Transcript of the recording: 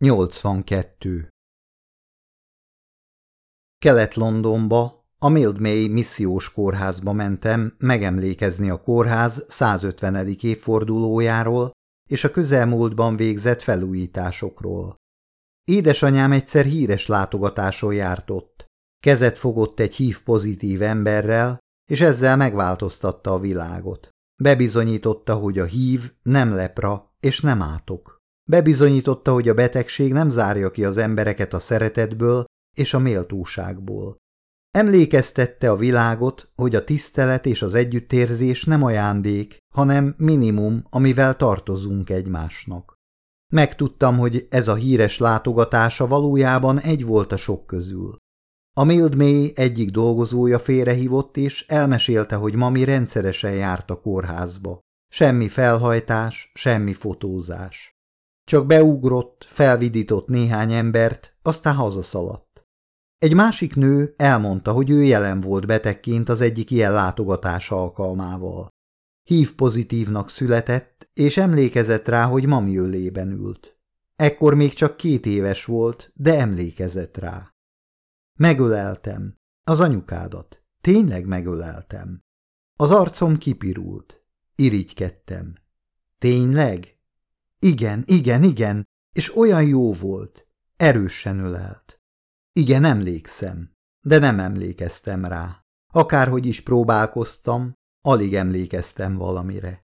82. Kelet-Londonba, a Mildmay missziós kórházba mentem megemlékezni a kórház 150. évfordulójáról és a közelmúltban végzett felújításokról. Édesanyám egyszer híres látogatáson járt ott. Kezet fogott egy hív pozitív emberrel, és ezzel megváltoztatta a világot. Bebizonyította, hogy a hív nem lepra és nem átok. Bebizonyította, hogy a betegség nem zárja ki az embereket a szeretetből és a méltóságból. Emlékeztette a világot, hogy a tisztelet és az együttérzés nem ajándék, hanem minimum, amivel tartozunk egymásnak. Megtudtam, hogy ez a híres látogatása valójában egy volt a sok közül. A Mild May egyik dolgozója félrehívott, és elmesélte, hogy mami rendszeresen járt a kórházba. Semmi felhajtás, semmi fotózás. Csak beugrott, felvidított néhány embert, aztán hazaszaladt. Egy másik nő elmondta, hogy ő jelen volt betegként az egyik ilyen látogatás alkalmával. Hív pozitívnak született, és emlékezett rá, hogy mami öllében ült. Ekkor még csak két éves volt, de emlékezett rá. Megöleltem. Az anyukádat. Tényleg megöleltem. Az arcom kipirult. Irigykedtem. Tényleg? Igen, igen, igen, és olyan jó volt. Erősen ölelt. Igen, emlékszem, de nem emlékeztem rá. Akárhogy is próbálkoztam, alig emlékeztem valamire.